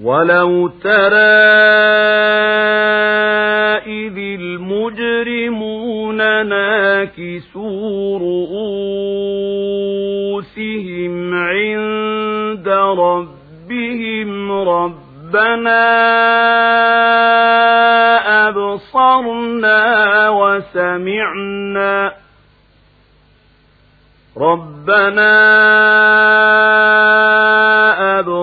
ولو ترى إذ المجرمون ناكسوا رؤوسهم عند ربهم ربنا أبصرنا وسمعنا ربنا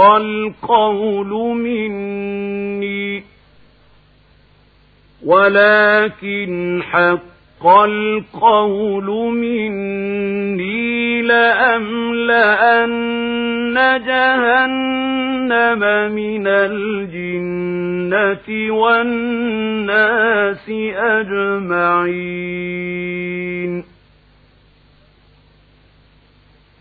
القول مني ولكن حق القول مني لأملأن جهنم من الجنة والناس أجمعين.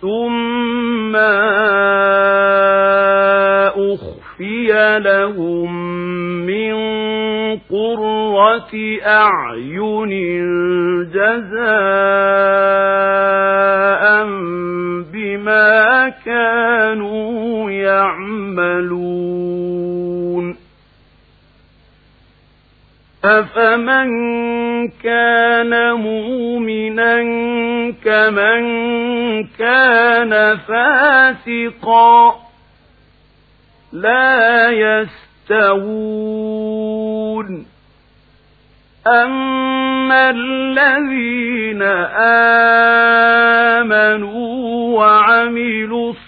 ثم أخفي لهم من قرة أعين جزاء بما كانوا يعملون. أفمن كان مؤمنا كمن كان فاسقا لا يستوون أما الذين آمنوا وعملوا الصالحات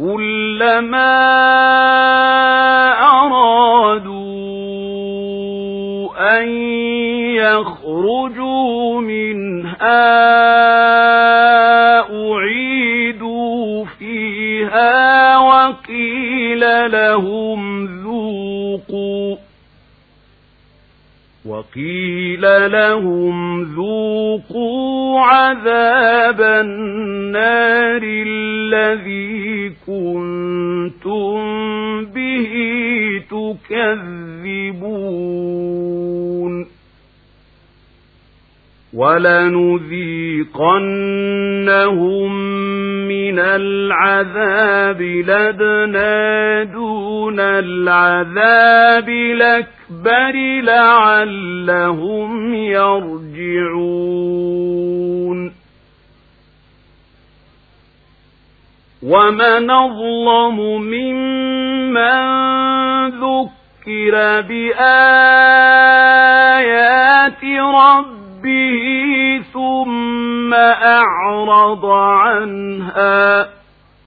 كلما أرادوا أن يخرجوا منها أعيدوا فيها وقيل لهم ذوقوا وقيل لهم ذوقوا عذاب النار الذي كنتم به تكذبون. ولنذيقنهم من العذاب لدنا دون العذاب الأكبر لعلهم يرجعون. ومن أظلم ممن ذكر بآيات ربه ثم أعرض عنها